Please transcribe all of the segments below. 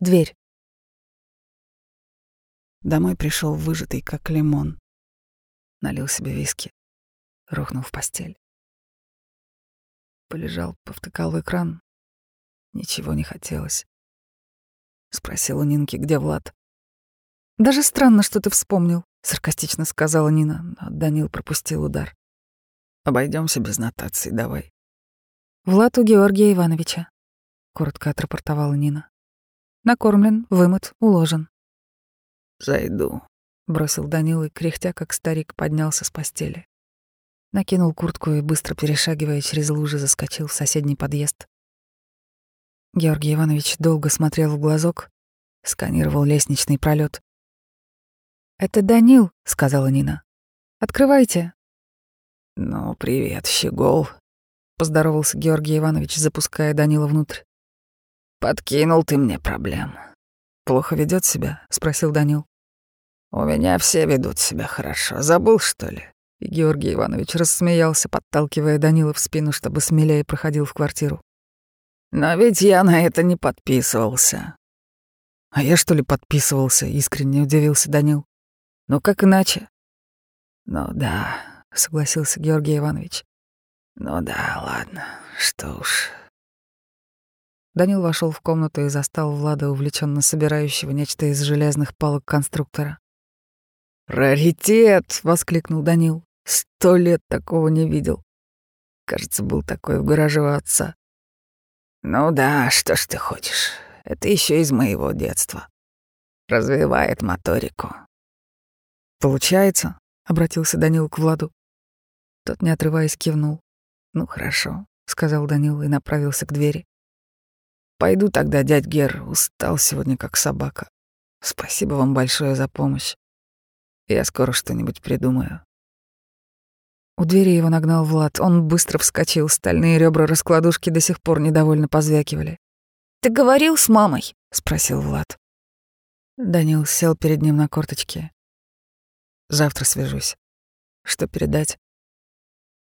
Дверь. Домой пришел выжатый, как лимон. Налил себе виски, рухнул в постель. Полежал, повтыкал в экран. Ничего не хотелось. Спросил у Нинки, где Влад. «Даже странно, что ты вспомнил», — саркастично сказала Нина, но Данил пропустил удар. Обойдемся без нотаций, давай. «Влад у Георгия Ивановича», — коротко отрапортовала Нина. «Накормлен, вымыт, уложен». «Зайду», — бросил Данил и, кряхтя, как старик, поднялся с постели. Накинул куртку и, быстро перешагивая через лужи, заскочил в соседний подъезд. Георгий Иванович долго смотрел в глазок, сканировал лестничный пролет. «Это Данил», — сказала Нина. «Открывайте». «Ну, привет, щегол», поздоровался Георгий Иванович, запуская Данила внутрь. Подкинул ты мне проблем. Плохо ведет себя? спросил Данил. У меня все ведут себя хорошо. Забыл, что ли? И Георгий Иванович рассмеялся, подталкивая Данила в спину, чтобы смелее проходил в квартиру. Но ведь я на это не подписывался. А я что ли подписывался? искренне удивился Данил. Ну как иначе? Ну да, согласился Георгий Иванович. Ну да, ладно, что уж. Данил вошел в комнату и застал Влада, увлеченно собирающего нечто из железных палок конструктора. «Раритет!» — воскликнул Данил. «Сто лет такого не видел. Кажется, был такой в гараже у отца». «Ну да, что ж ты хочешь? Это еще из моего детства. Развивает моторику». «Получается?» — обратился Данил к Владу. Тот, не отрываясь, кивнул. «Ну хорошо», — сказал Данил и направился к двери. «Пойду тогда, дядь Гер, устал сегодня как собака. Спасибо вам большое за помощь. Я скоро что-нибудь придумаю». У двери его нагнал Влад. Он быстро вскочил, стальные ребра раскладушки до сих пор недовольно позвякивали. «Ты говорил с мамой?» — спросил Влад. Данил сел перед ним на корточке. «Завтра свяжусь. Что передать?»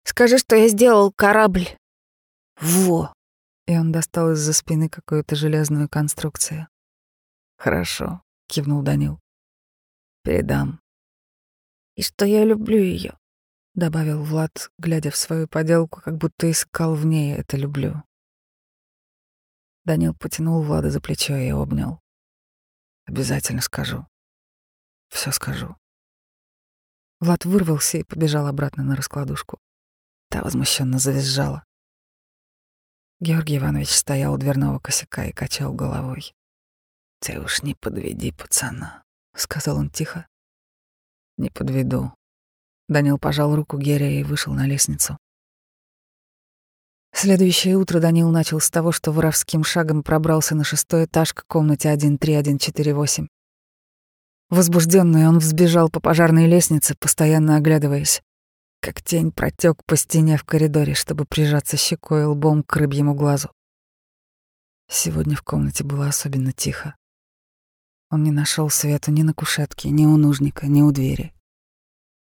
Скажи, что я сделал корабль. Во. И он достал из-за спины какую-то железную конструкцию. Хорошо, кивнул Данил. Передам. И что я люблю ее, добавил Влад, глядя в свою поделку, как будто искал в ней это люблю. Данил потянул Влада за плечо и обнял. Обязательно скажу. Все скажу. Влад вырвался и побежал обратно на раскладушку. Та возмущенно завизжала. Георгий Иванович стоял у дверного косяка и качал головой. «Ты уж не подведи пацана», — сказал он тихо. «Не подведу». Данил пожал руку Герия и вышел на лестницу. Следующее утро Данил начал с того, что воровским шагом пробрался на шестой этаж к комнате 13148. Возбужденный он взбежал по пожарной лестнице, постоянно оглядываясь как тень протек по стене в коридоре, чтобы прижаться щекой и лбом к рыбьему глазу. Сегодня в комнате было особенно тихо. Он не нашел света ни на кушетке, ни у нужника, ни у двери.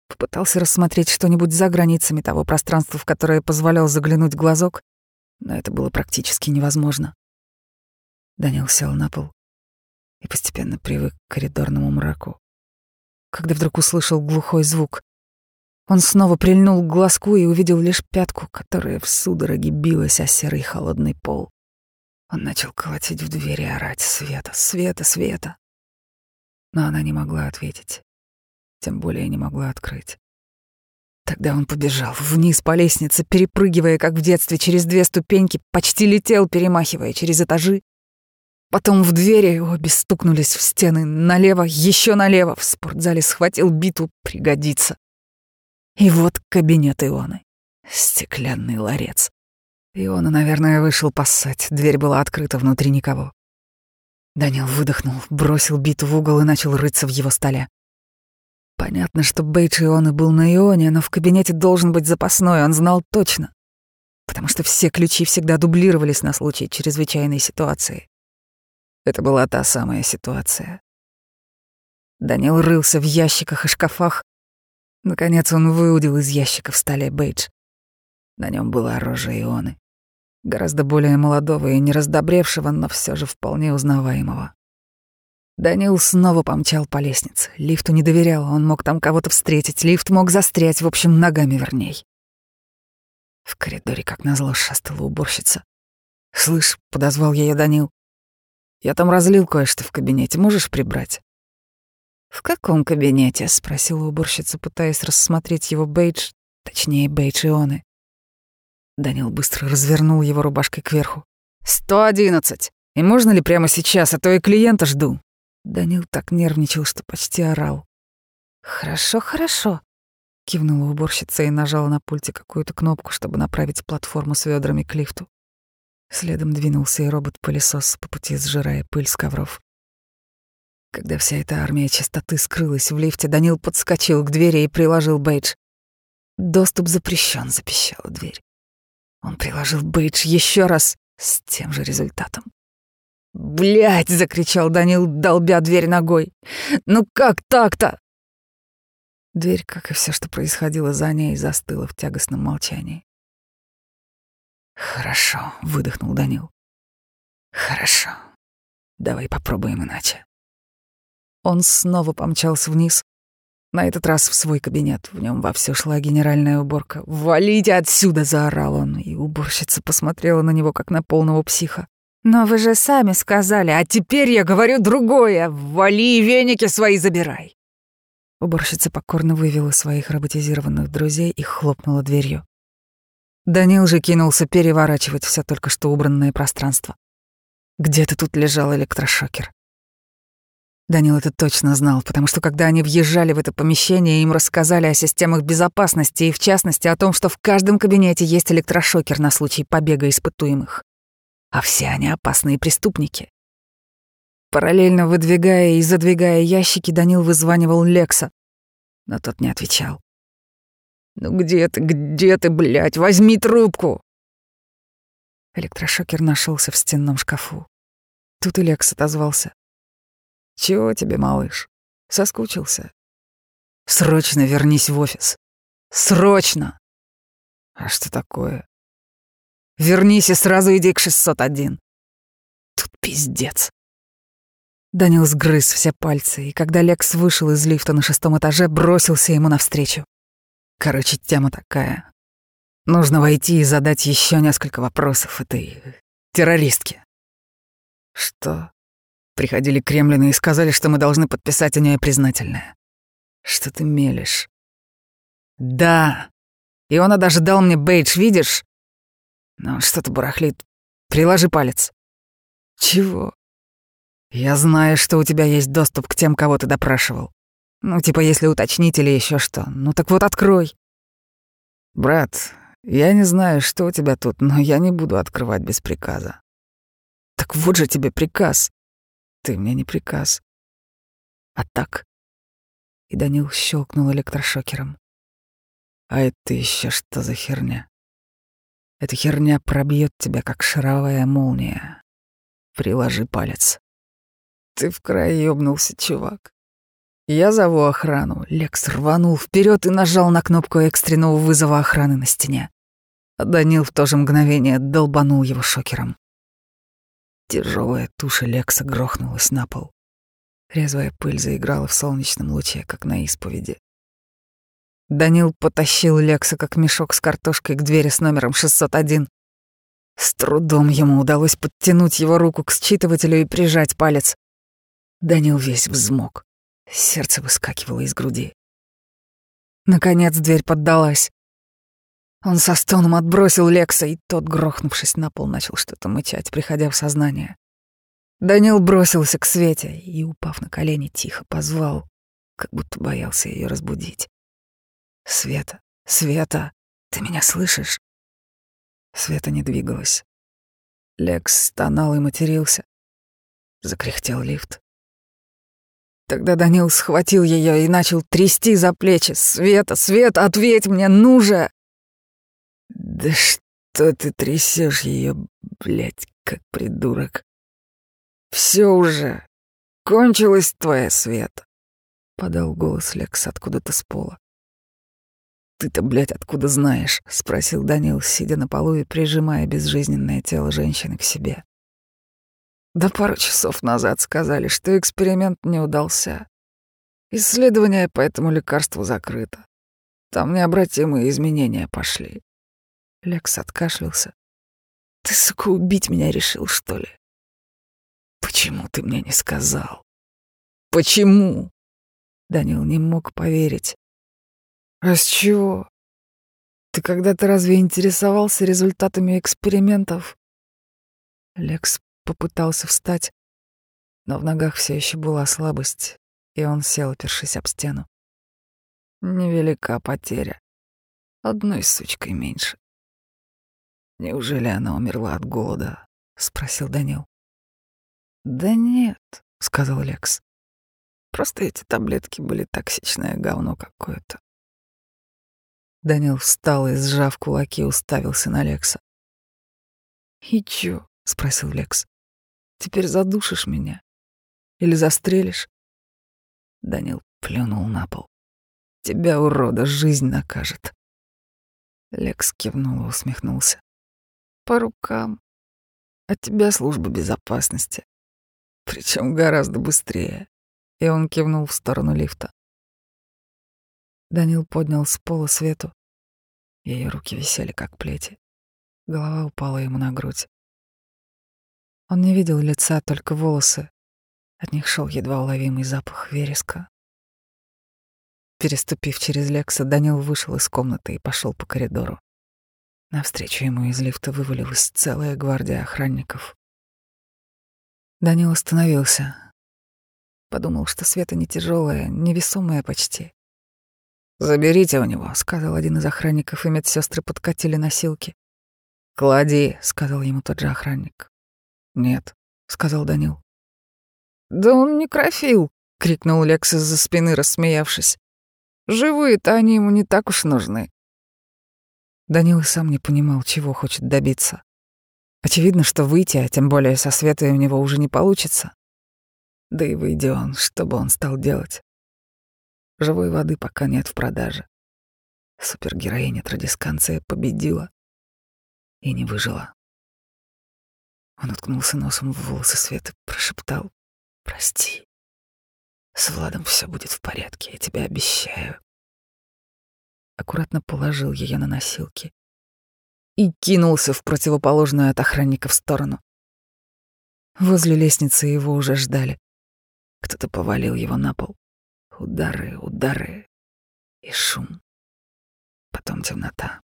Попытался рассмотреть что-нибудь за границами того пространства, в которое позволял заглянуть глазок, но это было практически невозможно. Данил сел на пол и постепенно привык к коридорному мраку. Когда вдруг услышал глухой звук, он снова прильнул к глазку и увидел лишь пятку, которая в судороге билась о серый холодный пол. Он начал колотить в дверь и орать «Света! Света! Света!» Но она не могла ответить, тем более не могла открыть. Тогда он побежал вниз по лестнице, перепрыгивая, как в детстве, через две ступеньки, почти летел, перемахивая через этажи. Потом в двери обе стукнулись в стены, налево, еще налево. В спортзале схватил биту, пригодится. И вот кабинет Ионы. Стеклянный ларец. Иона, наверное, вышел поссать. Дверь была открыта, внутри никого. Данил выдохнул, бросил биту в угол и начал рыться в его столе. Понятно, что бейдж Ионы был на Ионе, но в кабинете должен быть запасной, он знал точно. Потому что все ключи всегда дублировались на случай чрезвычайной ситуации. Это была та самая ситуация. Данил рылся в ящиках и шкафах, Наконец он выудил из ящика в столе бейдж. На нем было оружие Ионы. Гораздо более молодого и не раздобревшего, но все же вполне узнаваемого. Данил снова помчал по лестнице. Лифту не доверял, он мог там кого-то встретить, лифт мог застрять, в общем, ногами верней. В коридоре, как назло, шастала уборщица. «Слышь», — подозвал ее Данил, — «я там разлил кое-что в кабинете, можешь прибрать?» «В каком кабинете?» — спросила уборщица, пытаясь рассмотреть его бейдж, точнее, бейдж Ионы. Данил быстро развернул его рубашкой кверху. «Сто одиннадцать! И можно ли прямо сейчас, а то и клиента жду?» Данил так нервничал, что почти орал. «Хорошо, хорошо», — кивнула уборщица и нажала на пульте какую-то кнопку, чтобы направить платформу с ведрами к лифту. Следом двинулся и робот-пылесос, по пути сжирая пыль с ковров. Когда вся эта армия чистоты скрылась в лифте, Данил подскочил к двери и приложил бейдж. «Доступ запрещен», — запищала дверь. Он приложил бейдж еще раз с тем же результатом. Блять! закричал Данил, долбя дверь ногой. «Ну как так-то?» Дверь, как и все, что происходило за ней, застыла в тягостном молчании. «Хорошо», — выдохнул Данил. «Хорошо. Давай попробуем иначе». Он снова помчался вниз, на этот раз в свой кабинет. В нем вовсю шла генеральная уборка. «Валите отсюда!» — заорал он, и уборщица посмотрела на него, как на полного психа. «Но вы же сами сказали, а теперь я говорю другое. Вали и веники свои забирай!» Уборщица покорно вывела своих роботизированных друзей и хлопнула дверью. Данил же кинулся переворачивать все только что убранное пространство. Где-то тут лежал электрошокер. Данил это точно знал, потому что когда они въезжали в это помещение, им рассказали о системах безопасности и, в частности, о том, что в каждом кабинете есть электрошокер на случай побега испытуемых. А все они опасные преступники. Параллельно выдвигая и задвигая ящики, Данил вызванивал Лекса, но тот не отвечал. «Ну где ты, где ты, блядь? Возьми трубку!» Электрошокер нашелся в стенном шкафу. Тут и Лекс отозвался. «Чего тебе, малыш? Соскучился? Срочно вернись в офис. Срочно!» «А что такое?» «Вернись и сразу иди к 601. Тут пиздец». Данил сгрыз все пальцы, и когда Лекс вышел из лифта на шестом этаже, бросился ему навстречу. Короче, тема такая. Нужно войти и задать еще несколько вопросов этой террористке. Что? Приходили кремлины и сказали, что мы должны подписать о ней признательное. Что ты мелешь? Да. И он даже дал мне бейдж, видишь? Но что-то барахлит. Приложи палец. Чего? Я знаю, что у тебя есть доступ к тем, кого ты допрашивал. Ну, типа, если уточнить или еще что. Ну так вот открой. Брат, я не знаю, что у тебя тут, но я не буду открывать без приказа. Так вот же тебе приказ. Ты мне не приказ. А так? И Данил щелкнул электрошокером. А это еще что за херня? Эта херня пробьет тебя, как шаровая молния. Приложи палец. Ты в край ёбнулся, чувак. Я зову охрану. Лекс рванул вперед и нажал на кнопку экстренного вызова охраны на стене. А Данил в то же мгновение долбанул его шокером. Тяжелая туша Лекса грохнулась на пол. Резвая пыль заиграла в солнечном луче, как на исповеди. Данил потащил Лекса, как мешок с картошкой, к двери с номером 601. С трудом ему удалось подтянуть его руку к считывателю и прижать палец. Данил весь взмок. Сердце выскакивало из груди. Наконец дверь поддалась. Он со стоном отбросил Лекса, и тот, грохнувшись на пол, начал что-то мычать, приходя в сознание. Данил бросился к Свете и, упав на колени, тихо позвал, как будто боялся ее разбудить. «Света, Света, ты меня слышишь?» Света не двигалась. Лекс стонал и матерился. Закряхтел лифт. Тогда Данил схватил ее и начал трясти за плечи. «Света, Света, ответь мне, ну же!» Да что ты трясешь ее, блядь, как придурок. Все уже. Кончилась твоя света. Подал голос Лекс откуда-то с пола. «Ты-то, блядь, откуда знаешь?» — спросил Данил, сидя на полу и прижимая безжизненное тело женщины к себе. Да пару часов назад сказали, что эксперимент не удался. Исследование по этому лекарству закрыто. Там необратимые изменения пошли. Лекс откашлялся. Ты, сука, убить меня решил, что ли? Почему ты мне не сказал? Почему? Данил не мог поверить. А с чего? Ты когда-то разве интересовался результатами экспериментов? Лекс попытался встать, но в ногах все еще была слабость, и он сел, опершись об стену. Невелика потеря. Одной сучкой меньше. Неужели она умерла от голода? спросил Данил. Да нет, сказал Лекс. Просто эти таблетки были токсичное говно какое-то. Данил встал и, сжав кулаки, уставился на Лекса. «И чё?» — спросил Лекс. «Теперь задушишь меня? Или застрелишь?» Данил плюнул на пол. «Тебя, урода, жизнь накажет». Лекс кивнул и усмехнулся. «По рукам. От тебя служба безопасности. Причем гораздо быстрее». И он кивнул в сторону лифта. Данил поднял с пола Свету. Ее руки висели, как плети. Голова упала ему на грудь. Он не видел лица, только волосы. От них шел едва уловимый запах вереска. Переступив через Лекса, Данил вышел из комнаты и пошел по коридору. Навстречу ему из лифта вывалилась целая гвардия охранников. Данил остановился. Подумал, что Света не тяжелая, невесомая почти. «Заберите у него», — сказал один из охранников, и медсестры подкатили носилки. «Клади», — сказал ему тот же охранник. «Нет», — сказал Данил. «Да он не крофил», — крикнул Лекс из-за спины, рассмеявшись. «Живые-то они ему не так уж нужны». Данил сам не понимал, чего хочет добиться. Очевидно, что выйти, а тем более со Светой у него уже не получится. Да и выйдя он, что бы он стал делать? Живой воды пока нет в продаже. Супергероиня Традисканция победила и не выжила. Он уткнулся носом в волосы Светы, прошептал «Прости. С Владом все будет в порядке, я тебе обещаю». Аккуратно положил ее на носилки и кинулся в противоположную от охранника в сторону. Возле лестницы его уже ждали. Кто-то повалил его на пол. Удары, удары и шум. Потом темнота.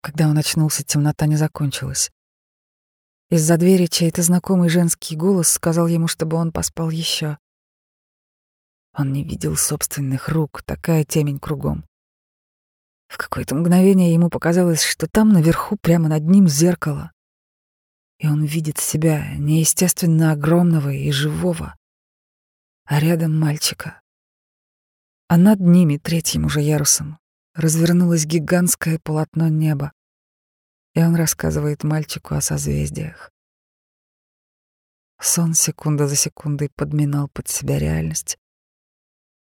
Когда он очнулся, темнота не закончилась. Из-за двери чей-то знакомый женский голос сказал ему, чтобы он поспал еще. Он не видел собственных рук, такая темень кругом. В какое-то мгновение ему показалось, что там наверху, прямо над ним, зеркало. И он видит себя, неестественно огромного и живого а рядом мальчика. А над ними, третьим уже ярусом, развернулось гигантское полотно неба. И он рассказывает мальчику о созвездиях. Сон секунда за секундой подминал под себя реальность,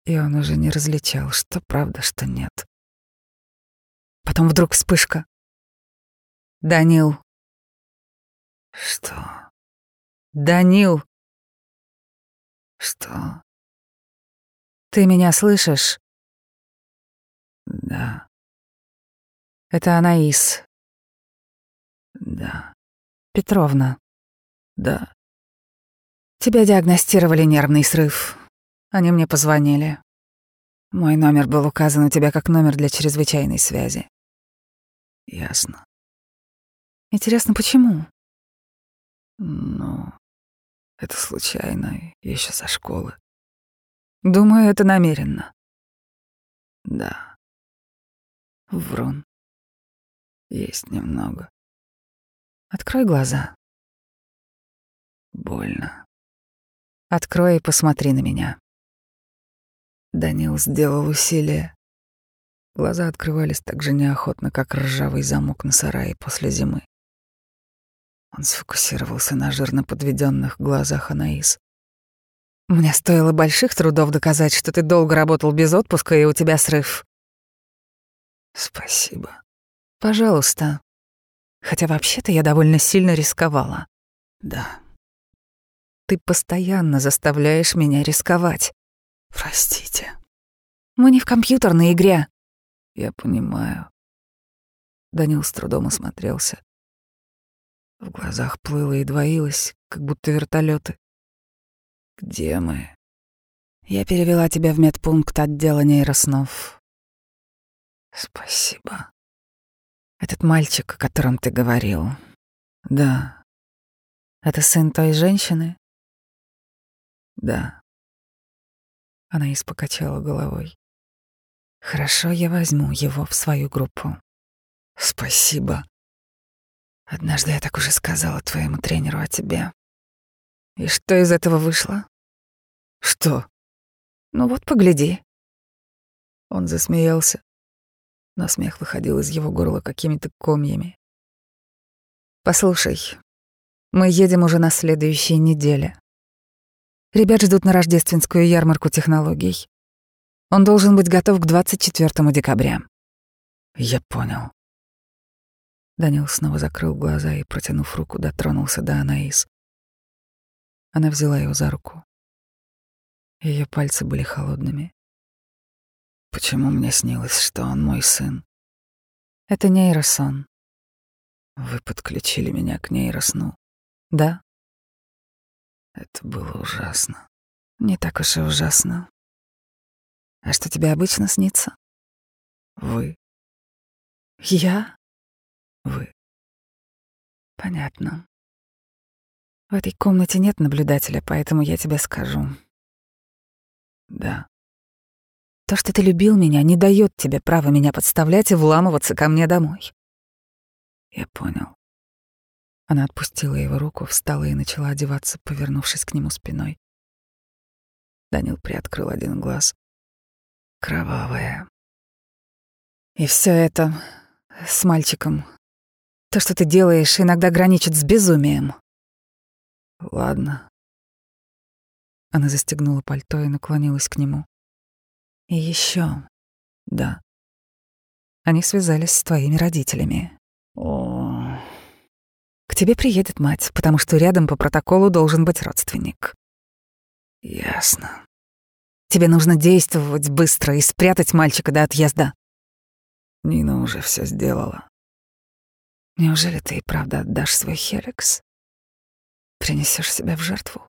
и он уже не различал, что правда, что нет. Потом вдруг вспышка. «Данил!» «Что?» «Данил!» Что? Ты меня слышишь? Да. Это Анаис. Да. Петровна. Да. Тебя диагностировали нервный срыв. Они мне позвонили. Мой номер был указан у тебя как номер для чрезвычайной связи. Ясно. Интересно, почему? Ну, это случайно, еще со школы. Думаю, это намеренно. Да. Врун. Есть немного. Открой глаза. Больно. Открой и посмотри на меня. Данил сделал усилие. Глаза открывались так же неохотно, как ржавый замок на сарае после зимы. Он сфокусировался на жирно подведенных глазах Анаис. «Мне стоило больших трудов доказать, что ты долго работал без отпуска, и у тебя срыв». «Спасибо». «Пожалуйста. Хотя вообще-то я довольно сильно рисковала. Да. Ты постоянно заставляешь меня рисковать. Простите. Мы не в компьютерной игре. Я понимаю. Данил с трудом осмотрелся. В глазах плыло и двоилось, как будто вертолеты. Где мы? Я перевела тебя в медпункт отдела нейроснов. Спасибо. Этот мальчик, о котором ты говорил. Да. Это сын той женщины? Да. Она покачала головой. Хорошо, я возьму его в свою группу. Спасибо. Однажды я так уже сказала твоему тренеру о тебе. И что из этого вышло? Что? Ну вот, погляди. Он засмеялся, но смех выходил из его горла какими-то комьями. Послушай, мы едем уже на следующей неделе. Ребят ждут на рождественскую ярмарку технологий. Он должен быть готов к 24 декабря. Я понял. Данил снова закрыл глаза и, протянув руку, дотронулся до Анаис. Она взяла его за руку. Ее пальцы были холодными. Почему мне снилось, что он мой сын? Это нейросон. Вы подключили меня к нейросну? Да. Это было ужасно. Не так уж и ужасно. А что тебе обычно снится? Вы. Я? Вы. Понятно. В этой комнате нет наблюдателя, поэтому я тебе скажу. Да. То, что ты любил меня, не дает тебе права меня подставлять и вламываться ко мне домой. Я понял. Она отпустила его руку, встала и начала одеваться, повернувшись к нему спиной. Данил приоткрыл один глаз. Кровавая. И все это с мальчиком. То, что ты делаешь, иногда граничит с безумием. Ладно. Она застегнула пальто и наклонилась к нему. И еще, да. Они связались с твоими родителями. О, к тебе приедет мать, потому что рядом по протоколу должен быть родственник. Ясно. Тебе нужно действовать быстро и спрятать мальчика до отъезда. Нина уже все сделала. Неужели ты и правда отдашь свой Хеликс? Принесешь себя в жертву?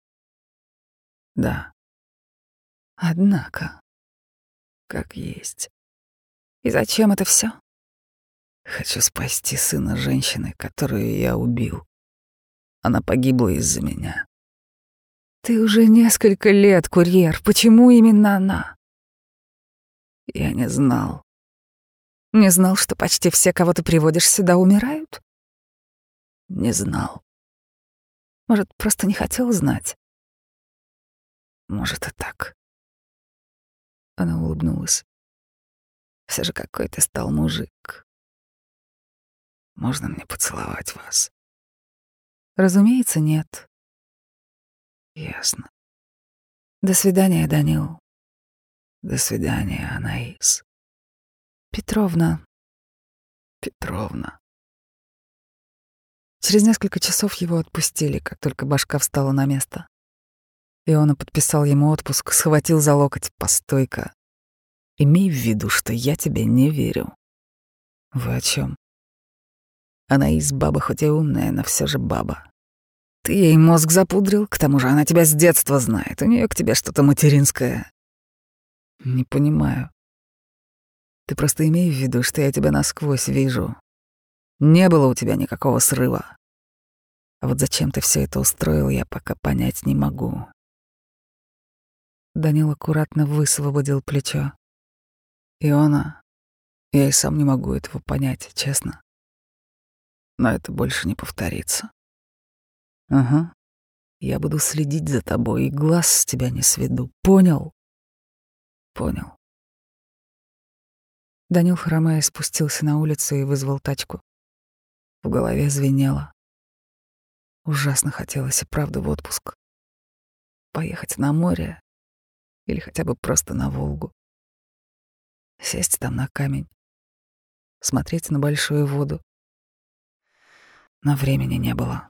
Да. Однако. Как есть. И зачем это все? Хочу спасти сына женщины, которую я убил. Она погибла из-за меня. Ты уже несколько лет курьер. Почему именно она? Я не знал. Не знал, что почти все, кого ты приводишь сюда, умирают? Не знал. Может, просто не хотел знать? Может, и так. Она улыбнулась. Все же какой ты стал мужик. Можно мне поцеловать вас? Разумеется, нет. Ясно. До свидания, Данил. До свидания, Анаис. Петровна. Петровна. Через несколько часов его отпустили, как только башка встала на место. Иона подписал ему отпуск, схватил за локоть. «Постой-ка. Имей в виду, что я тебе не верю». «Вы о чем? Она из баба хоть и умная, но все же баба. Ты ей мозг запудрил, к тому же она тебя с детства знает, у нее к тебе что-то материнское. Не понимаю. Ты просто имей в виду, что я тебя насквозь вижу. Не было у тебя никакого срыва. А вот зачем ты все это устроил, я пока понять не могу. Данил аккуратно высвободил плечо. Иона, я и сам не могу этого понять, честно но это больше не повторится. Ага. Я буду следить за тобой и глаз с тебя не сведу. Понял? Понял. Данил, хромая, спустился на улицу и вызвал тачку. В голове звенело. Ужасно хотелось и правда в отпуск. Поехать на море или хотя бы просто на Волгу. Сесть там на камень, смотреть на большую воду, но времени не было.